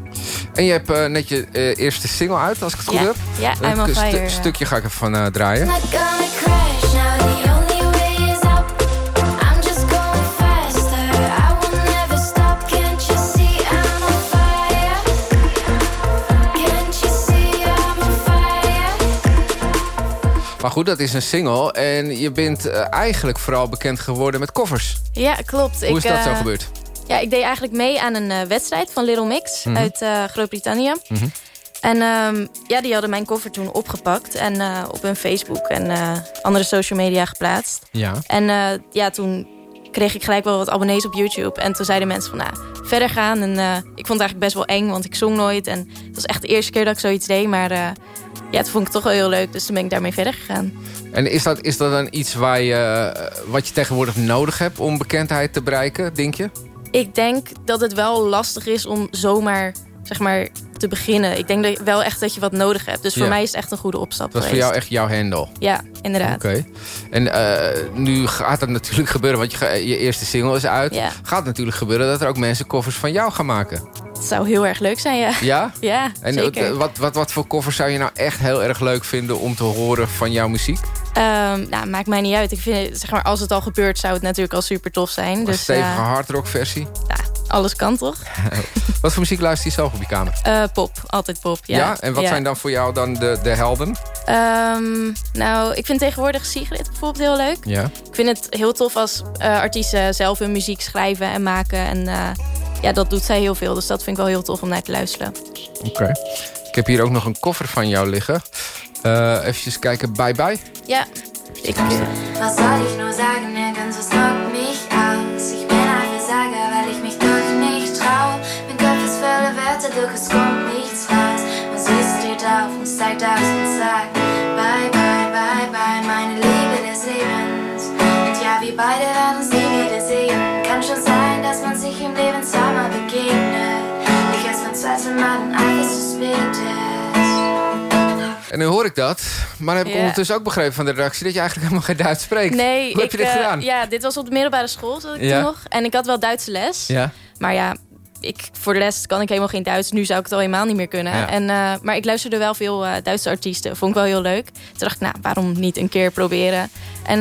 En je hebt net je eerste single uit, als ik het goed ja. heb. Ja, I'm on fire. Een stukje ga ik even van draaien. Maar goed, dat is een single. En je bent uh, eigenlijk vooral bekend geworden met covers. Ja, klopt. Hoe ik, is dat zo gebeurd? Ja, ik deed eigenlijk mee aan een uh, wedstrijd van Little Mix Mhm. uit Groot-Brittannië. Mm -hmm. En um, ja, die hadden mijn cover toen opgepakt en op hun Facebook en andere social media geplaatst. Ja. En ja, toen kreeg ik gelijk wel wat abonnees op YouTube. En toen zeiden mensen van, nou, verder gaan. En ik vond het eigenlijk best wel eng, want ik zong nooit. En het was echt de eerste keer dat ik zoiets deed, maar ja, het vond ik toch wel heel leuk. Dus toen ben ik daarmee verder gegaan. En is dat, is dat dan iets waar je, wat je tegenwoordig nodig hebt om bekendheid te bereiken, denk je? Ik denk dat het wel lastig is om zomaar zeg maar, te beginnen. Ik denk dat wel echt dat je wat nodig hebt. Dus voor Ja. mij is het echt een goede opstap Dat is voor jou echt jouw handle? Ja, inderdaad. Oké. En eh, nu gaat het natuurlijk gebeuren, want je, je eerste single is uit. Ja. Gaat natuurlijk gebeuren dat er ook mensen covers van jou gaan maken. Het zou heel erg leuk zijn, ja. Ja? Ja, En zeker. wat, wat, wat voor covers zou je nou echt heel erg leuk vinden om te horen van jouw muziek? Ehm, nou, maakt mij niet uit. Ik vind, zeg maar, als het al gebeurt, zou het natuurlijk al super tof zijn. Een Dus stevige eh, hardrock versie? alles kan toch? wat voor muziek luister je zelf op je kamer? Eh, pop, altijd pop. Ja, En wat Ja. zijn dan voor jou dan de, de helden? Ehm, nou, ik vind tegenwoordig Sigrid bijvoorbeeld heel leuk. Ja. Ik vind het heel tof als eh, artiesten zelf hun muziek schrijven en maken. En ja, dat doet zij heel veel. Dus dat vind ik wel heel tof om naar te luisteren. Oké. Ik heb hier ook nog een koffer van jou liggen. Eh even kijken, bye bye. Ja, ik Was soll ich nur sagen, nirgends knockt mich aus. Ich bin ein Versager, weil ich mich doch nicht trau. Mein Kopf ist voller Wörter, doch es kommt nichts raus. Und sie steht auf und steigt aus und sagt: En nu hoor ik dat. Maar heb ik Ja. ondertussen ook begrepen van de redactie... dat je eigenlijk helemaal geen Duits spreekt. Nee, Hoe ik, heb je dit eh, gedaan? Ja, dit was op de middelbare school, zat ik Ja. toen nog. En ik had wel Duitse les. Ja. Maar ja, ik, voor de les kan ik helemaal geen Duits. Nu zou ik het al helemaal niet meer kunnen. Ja. En, eh, maar ik luisterde wel veel eh, Duitse artiesten. Vond ik wel heel leuk. Toen dacht ik, nou, waarom niet een keer proberen? En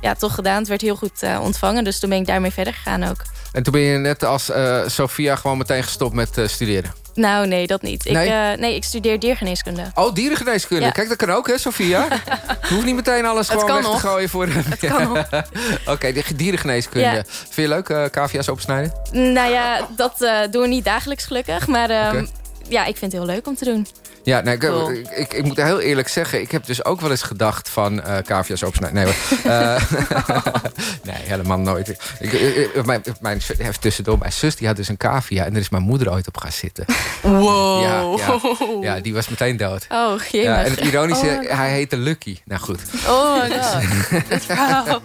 ja, toch gedaan. Het werd heel goed ontvangen. Dus toen ben ik daarmee verder gegaan ook. En toen ben je net als Sophia gewoon meteen gestopt met studeren. Nou, nee, dat niet. Nee? Ik, eh, nee, ik studeer diergeneeskunde. Oh, dierengeneeskunde. Ja. Kijk, dat kan ook, hè, Sophia? Je hoeft niet meteen alles Het gewoon weg nog. te gooien voor... Het kan nog. Oké, de dierengeneeskunde. Ja. Vind je leuk, eh cavia's opsnijden? Nou ja, dat eh doen we niet dagelijks gelukkig. Maar ehm. Ja, ik vind het heel leuk om te doen. Ja, nee, ik, Cool. ik, ik, ik moet heel eerlijk zeggen... ik heb dus ook wel eens gedacht van eh cavia's opsnijden. Nee. Eh, nee, helemaal nooit. Ik, mijn, mijn, even tussendoor, mijn zus die had dus een cavia... en daar is mijn moeder ooit op gaan zitten. Wow. Ja, ja, ja, die was meteen dood. Oh, jemig. Ja, en het ironische, Oh hij heette Lucky. Nou goed. Oh god. Dit verhaal.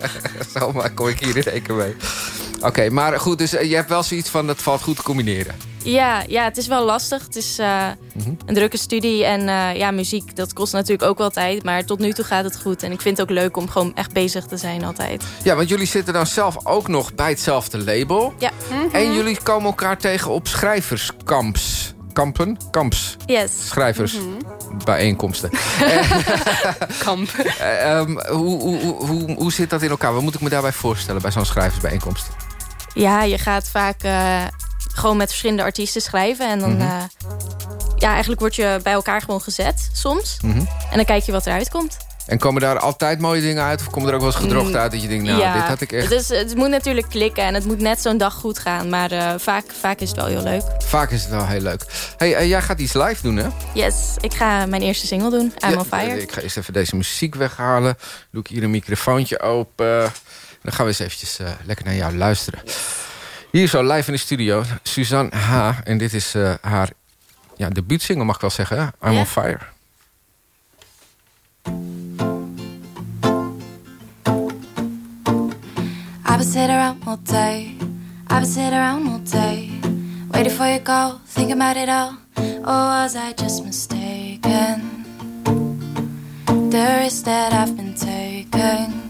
Zo maar kom ik hier in één keer mee. Oké, maar goed, dus eh, je hebt wel zoiets van... dat valt goed te combineren. Ja, ja, het is wel lastig. Het is eh, Mhm. een drukke studie. En eh, ja, muziek, dat kost natuurlijk ook wel tijd. Maar tot nu toe gaat het goed. En ik vind het ook leuk om gewoon echt bezig te zijn altijd. Ja, want jullie zitten dan zelf ook nog bij hetzelfde label. Ja. En jullie komen elkaar tegen op schrijverskamps. Kampen? Kamps. Yes. Schrijvers. Mhm. Bijeenkomsten. Kamp. Eh, ehm, hoe, hoe, hoe, hoe, hoe zit dat in elkaar? Wat moet ik me daarbij voorstellen bij zo'n schrijversbijeenkomst? Ja, je gaat vaak eh, gewoon met verschillende artiesten schrijven. En dan, Mhm. eh, ja, eigenlijk word je bij elkaar gewoon gezet soms. Mhm. En dan kijk je wat eruit komt. En komen daar altijd mooie dingen uit? Of komen er ook wel eens gedrocht uit dat je denkt... nou, ja, dit had ik echt... Het, is, het moet natuurlijk klikken en het moet net zo'n dag goed gaan. Maar uh, vaak, vaak is het wel heel leuk. Vaak is het wel heel leuk. hey, uh, jij gaat iets live doen, hè? Yes, ik ga mijn eerste single doen, I'm ja, on Fire. Ik ga eerst even deze muziek weghalen. Doe ik hier een microfoontje open. Dan gaan we eens eventjes uh, lekker naar jou luisteren. Hier zo, live in de studio, Suzanne H. En dit is haar ja, debuutsingle, mag ik wel zeggen. Hè? I'm yeah. on Fire. I've been sitting around all day. I've been sitting around all day. Waiting for your call, thinking about it all. Or was I just mistaken? The risk that I've been taking.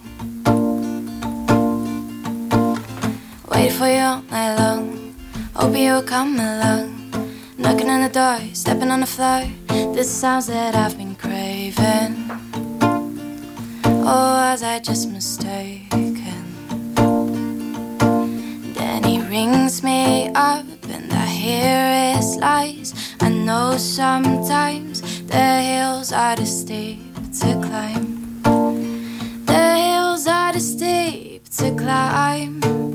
For you all night long. Hoping you'll come along. Knocking on the door, stepping on the floor. This sounds that I've been craving. Or was I just mistaken? Then he rings me up, and I hear his lies. I know sometimes the hills are too steep to climb. The hills are too steep to climb.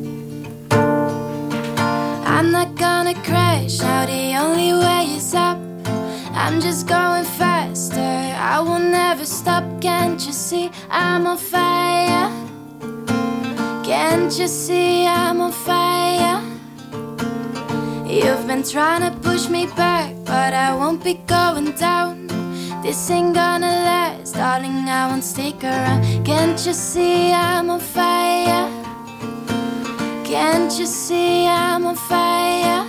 I'm not gonna crash now, the only way is up. I'm just going faster, I will never stop. Can't you see I'm on fire? Can't you see I'm on fire? You've been trying to push me back, but I won't be going down. This ain't gonna last, darling. I won't stick around. Can't you see I'm on fire? Can't you see I'm on fire?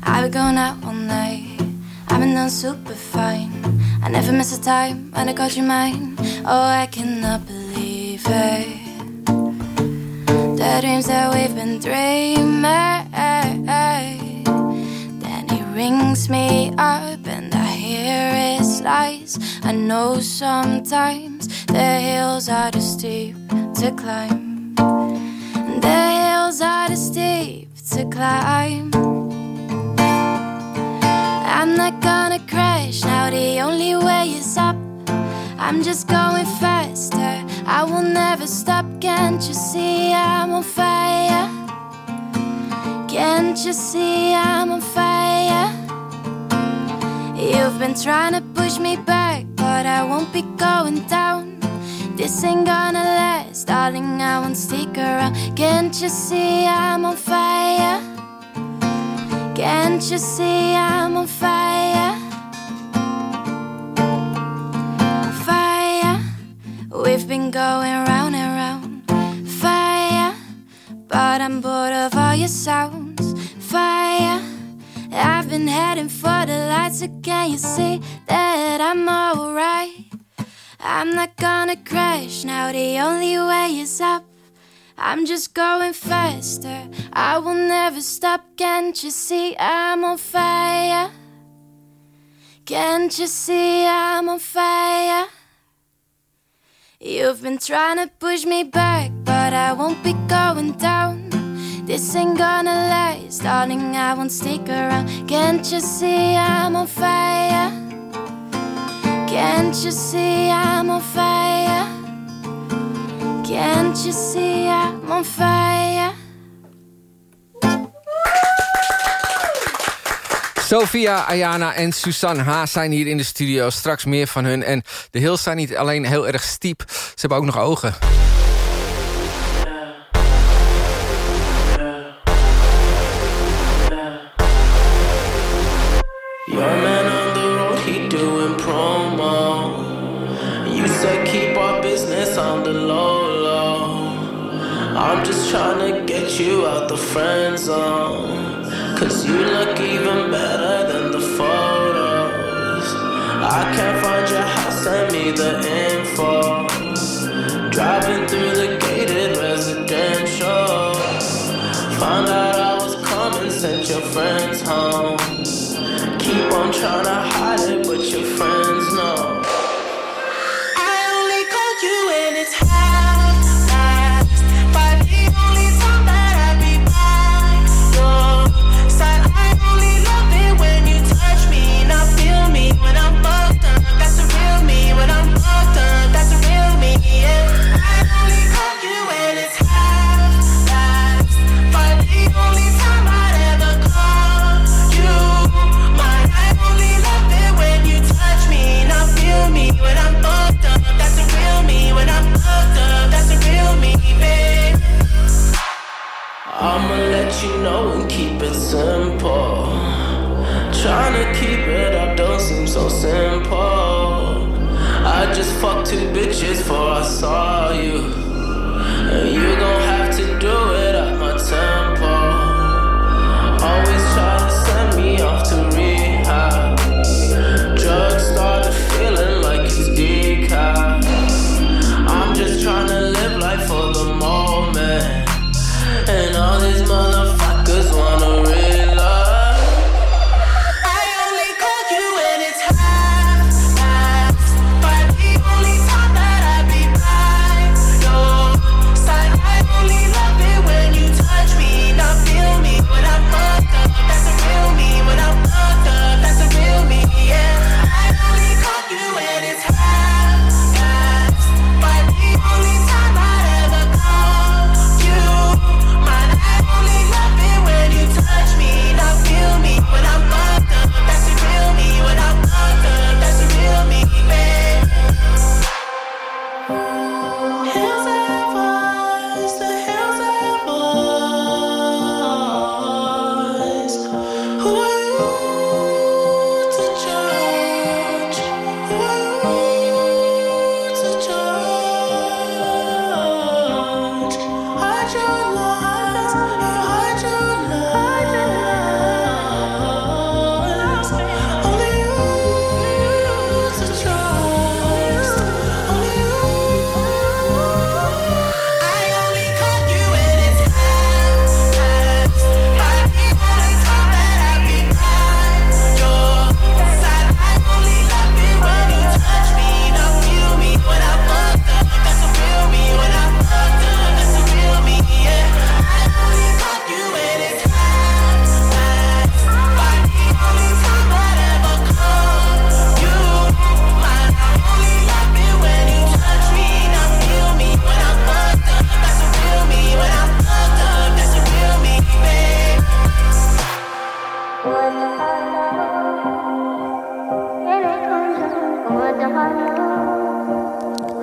I've been going out all night. I've been done super fine. I never miss a time when I called you mine. Oh, I cannot believe it. The dreams that we've been dreaming. Then he rings me up and I hear his lies. I know sometimes the hills are too steep to climb. The hills are too steep to climb. I'm not gonna crash now, the only way is up. I'm just going faster, I will never stop. Can't you see I'm on fire? Can't you see I'm on fire? You've been trying to push me back, but I won't be going down. This ain't gonna last, darling. I won't stick around. Can't you see I'm on fire? Can't you see I'm on fire? Fire, we've been going round and round. Fire, but I'm bored of all your sounds. Fire, I've been heading for the lights, so can you see that I'm alright? I'm not gonna crash now, the only way is up. I'm just going faster. I will never stop. Can't you see I'm on fire? Can't you see I'm on fire? You've been trying to push me back, but I won't be going down. This ain't gonna last, darling. I won't stick around. Can't you see I'm on fire? Can't you see I'm on fire? Can't you see I'm fire? Sophia, Ayana en Suzanne H. zijn hier in de studio. Straks meer van hun. En de hills zijn niet alleen heel erg stiep. Ze hebben ook nog ogen. I'm just trying to get you out the friend zone. Cause you look even better than the photos. I can't find your house, send me the info. Driving through the gated residential. Found out I was coming, sent your friends home. Keep on trying to hide it, wishes for us all.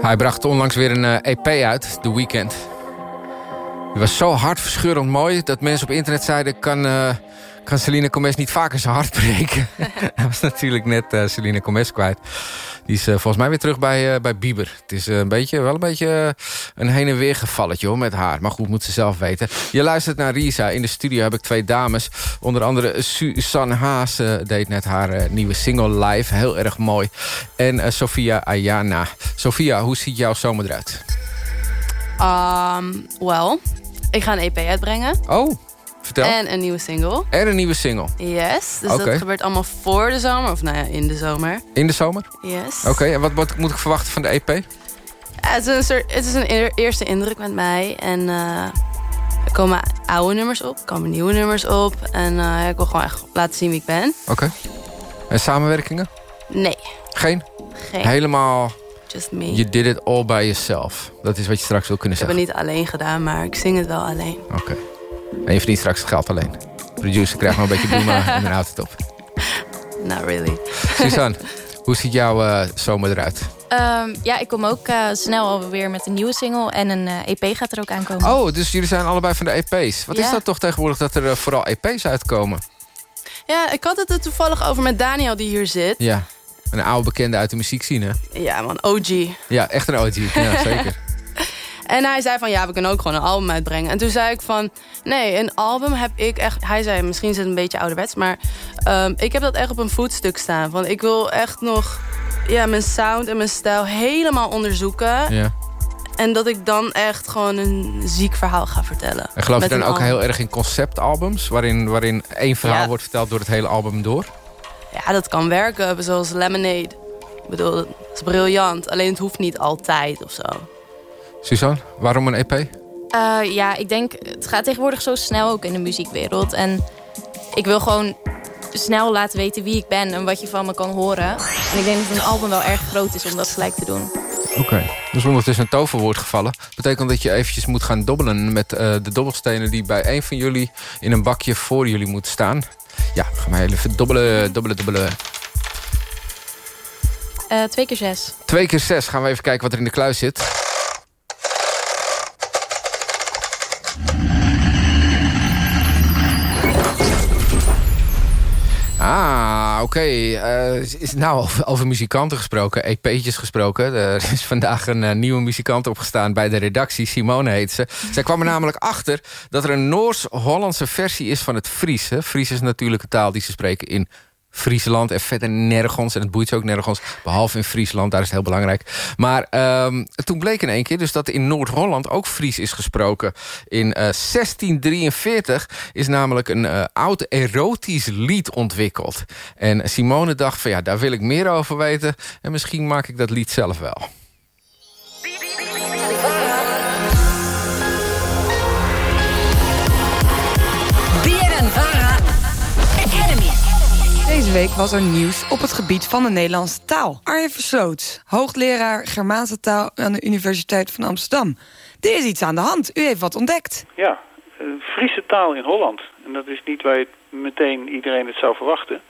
Hij bracht onlangs weer een eh, EP uit, The Weeknd. Die was zo hartverscheurend mooi dat mensen op internet zeiden... kan, eh kan Celine Gomez niet vaker zijn hart breken. Hij was natuurlijk net eh Celine Gomez kwijt. Die is eh, volgens mij weer terug bij, eh, bij Bieber. Het is eh, een beetje, wel een beetje een heen en weer gevalletje hoor, met haar. Maar goed, moet ze zelf weten. Je luistert naar Risa. In de studio heb ik twee dames. Onder andere Suzanne Haas deed net haar nieuwe single live. Heel erg mooi. En Sofia Ayana. Sofia, hoe ziet jouw zomer eruit? Um, well, ik ga een EP uitbrengen. Oh, vertel. En een nieuwe single. En een nieuwe single. Yes, dus dat gebeurt allemaal voor de zomer. Of nou ja, in de zomer. In de zomer? Yes. Oké, en wat, wat moet ik verwachten van de EP? Ja, het, is een soort, het is een eer- eerste indruk met mij. En eh, er komen oude nummers op. Er komen nieuwe nummers op. En eh, ik wil gewoon echt laten zien wie ik ben. Oké. En samenwerkingen? Nee, Geen? geen. Helemaal... Just me. You did it all by yourself. Dat is wat je straks wil kunnen ik heb het zeggen. niet alleen gedaan, maar ik zing het wel alleen. Oké. En je verdient straks het geld alleen. Producer krijgt nog een beetje bloemen en dan houdt het op. Not really. Suzanne, hoe ziet jouw eh, zomer eruit? Ehm, ja, ik kom ook eh, snel alweer met een nieuwe single. En een eh, EP gaat er ook aankomen. Oh, dus jullie zijn allebei van de EP's. Wat is dat toch tegenwoordig dat er vooral EP's uitkomen? Ja, ik had het er toevallig over met Daniel die hier zit. Ja, een oude bekende uit de muziekscene. Ja man, OG. Ja, echt een OG. Ja, zeker. En hij zei van, ja, we kunnen ook gewoon een album uitbrengen. En toen zei ik van, nee, een album heb ik echt... Hij zei, misschien is het een beetje ouderwets, maar... ehm, ik heb dat echt op een voetstuk staan. Want ik wil echt nog ja, mijn sound en mijn stijl helemaal onderzoeken. Ja. En dat ik dan echt gewoon een ziek verhaal ga vertellen. En geloof je dan ook album. heel erg in conceptalbums... waarin, waarin één verhaal Ja. wordt verteld door het hele album door? Ja, dat kan werken, zoals Lemonade. Ik bedoel, dat is briljant. Alleen het hoeft niet altijd of zo. Suzanne, waarom een EP? Eh, ja, ik denk, het gaat tegenwoordig zo snel ook in de muziekwereld. En ik wil gewoon snel laten weten wie ik ben en wat je van me kan horen. En ik denk dat een album wel erg groot is om dat gelijk te doen. Oké. Dus ondertussen een toverwoord gevallen. Betekent dat je eventjes moet gaan dobbelen met eh, de dobbelstenen... die bij een van jullie in een bakje voor jullie moeten staan. Ja, gaan we even dobbelen, dobbelen, dobbelen. Eh, twee keer zes. Twee keer zes. Gaan we even kijken wat er in de kluis zit. Ah, oké. Eh, nou over, muzikanten gesproken, EP'tjes gesproken. Er is vandaag een uh, nieuwe muzikant opgestaan bij de redactie. Simone heet ze. Zij kwam er namelijk achter dat er een Noors-Hollandse versie is van het Fries. Fries is natuurlijk een taal die ze spreken in Friesland en verder nergens. En het boeit ze ook nergens, behalve in Friesland. Daar is het heel belangrijk. Maar um, toen bleek in één keer dus dat in Noord-Holland ook Fries is gesproken. In uh, 1643 is namelijk een uh, oud erotisch lied ontwikkeld. En Simone dacht van ja, daar wil ik meer over weten. En misschien maak ik dat lied zelf wel. Deze week was er nieuws op het gebied van de Nederlandse taal. Arjen Versloot, hoogleraar Germaanse taal aan de Universiteit van Amsterdam. Er is iets aan de hand. U heeft wat ontdekt. Ja, Friese taal in Holland. En dat is niet waar meteen iedereen het zou verwachten.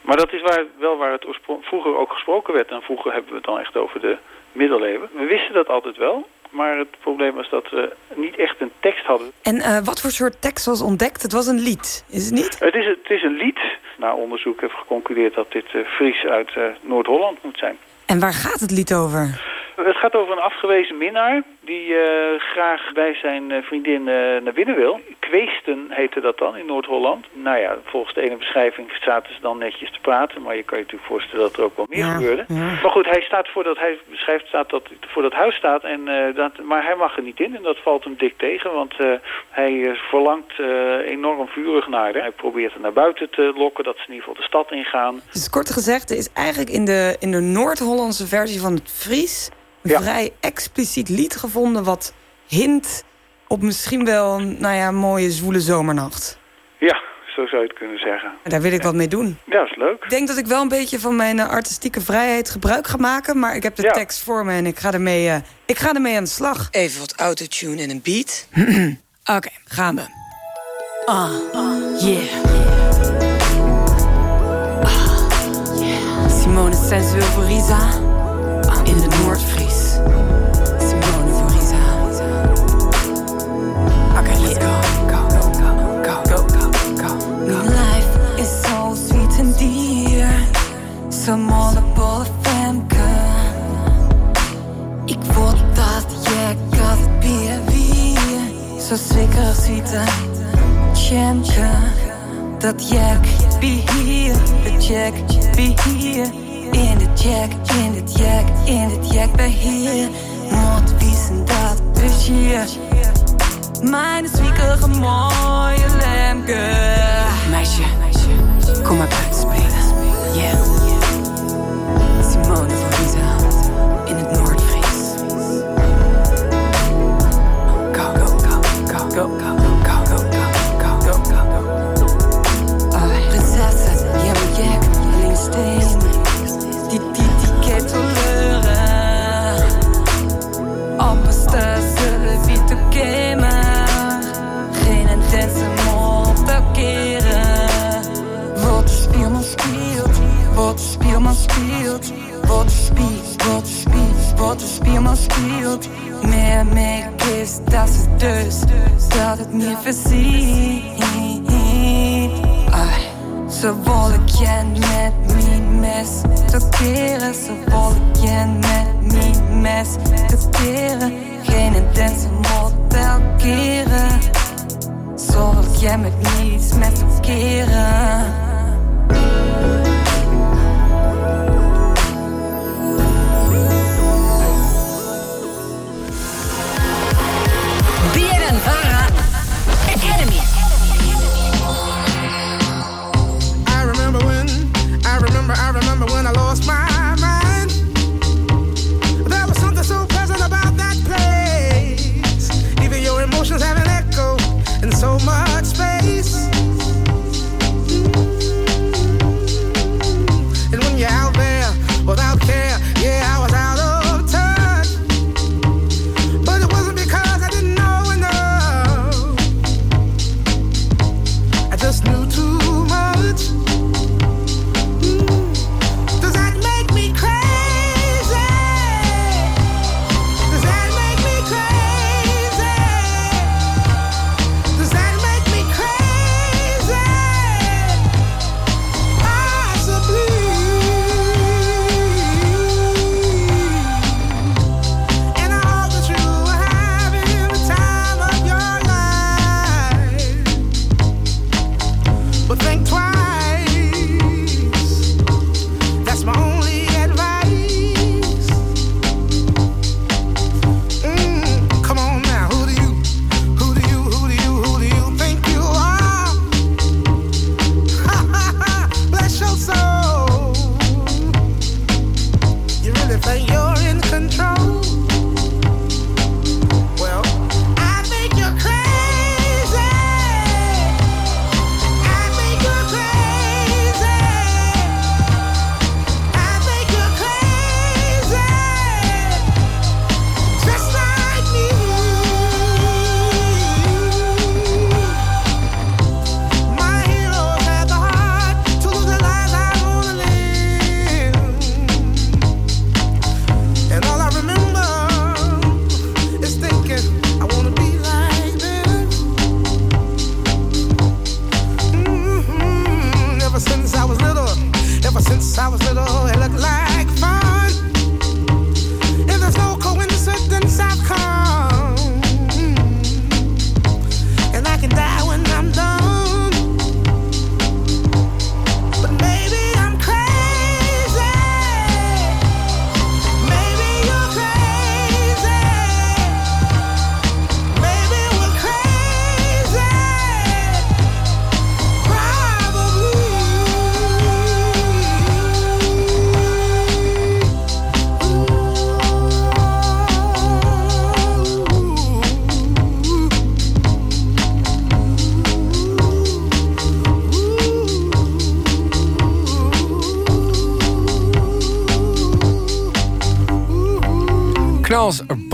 Maar dat is waar, wel waar het vroeger ook gesproken werd. En vroeger hebben we het dan echt over de middeleeuwen. We wisten dat altijd wel. Maar het probleem was dat we niet echt een tekst hadden. En uh, wat voor soort tekst was ontdekt? Het was een lied, is het niet? Het is, het is een lied. Na onderzoek heeft geconcludeerd dat dit uh, Fries uit uh, Noord-Holland moet zijn. En waar gaat het lied over? Het gaat over een afgewezen minnaar die uh, graag bij zijn uh, vriendin uh, naar binnen wil. Kweesten heette dat dan in Noord-Holland. Nou ja, volgens de ene beschrijving zaten ze dan netjes te praten. Maar je kan je natuurlijk voorstellen dat er ook wel meer ja, gebeurde. Ja. Maar goed, hij staat voordat hij beschrijft staat dat voor dat huis staat. En, dat, maar hij mag er niet in en dat valt hem dik tegen. Want hij verlangt enorm vurig naar haar. Hij probeert haar naar buiten te lokken, dat ze in ieder geval de stad ingaan. Dus kort gezegd, er is eigenlijk in de, in de Noord-Hollandse versie van het Fries een vrij expliciet lied gevonden... wat hint op misschien wel een nou ja, mooie zwoele zomernacht. Ja, zo zou je het kunnen zeggen. En daar wil ik wat mee doen. Ja, is leuk. Ik denk dat ik wel een beetje van mijn artistieke vrijheid gebruik ga maken... maar ik heb de ja. tekst voor me en ik ga, ermee, uh, ik ga ermee aan de slag. Even wat autotune en een beat. Oké, okay, gaan we. Ah, uh, yeah. Ah, yeah. Simone sensueel voor Risa Mollebolle femke. Ik voel dat jij bier wie. Zo zeker ziet Tjemke. Dat jij be hier. Dat jij be hier. In de jack, in de jack, in de jack bij hier. Moet wissen dat is hier. Mijn zwiekige mooie lemke. Meisje,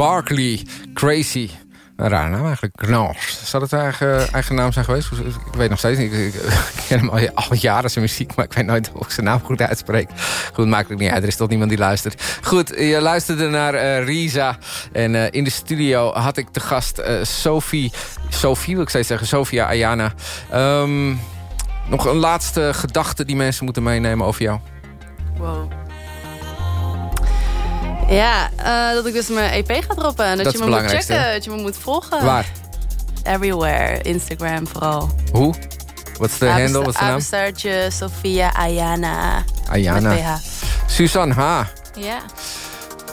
Barkley, Crazy. Een raar naam eigenlijk, Knals. Zou het haar eigen, eigen naam zijn geweest? Ik weet nog steeds niet. Ik, ik, ik ken hem al, al, jaren zijn muziek, maar ik weet nooit of ik zijn naam goed uitspreek. Goed, maakt het niet uit. Er is toch niemand die luistert. Goed, je luisterde naar uh, Risa. En uh, in de studio had ik de gast uh, Sophie... Sophie wil ik steeds zeggen, Sophia Ayana. Um, nog een laatste gedachte die mensen moeten meenemen over jou. Wow. Ja, uh, dat ik dus mijn EP ga droppen. En dat, dat je me moet checken, dat je me moet volgen. Waar? Everywhere, Instagram vooral. Hoe? Wat is de handle? Wat is de naam? Sofia Ayana. Ayana. Suzanne H. Ja.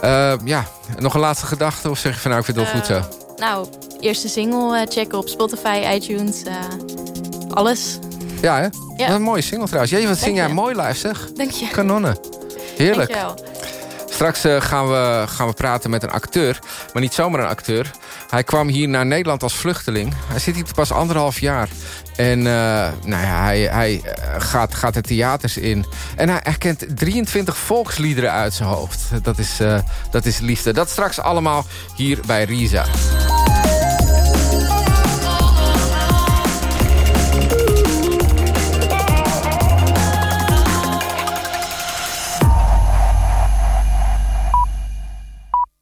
Uh, ja, nog een laatste gedachte? Of zeg je van nou, ik vind het wel goed zo? Nou, eerste single checken op Spotify, iTunes. alles. Ja, hè? Ja. Wat een mooie single trouwens. Jeetje, wat zing jij mooi live, zeg. Dank je. Kanonnen. Heerlijk. Dank je wel. Straks uh, gaan, we, gaan we praten met een acteur. Maar niet zomaar een acteur. Hij kwam hier naar Nederland als vluchteling. Hij zit hier pas anderhalf jaar. En uh, nou ja, hij, hij gaat, gaat de theaters in. En hij herkent 23 volksliederen uit zijn hoofd. Dat is, uh, dat is liefde. Dat straks allemaal hier bij Risa.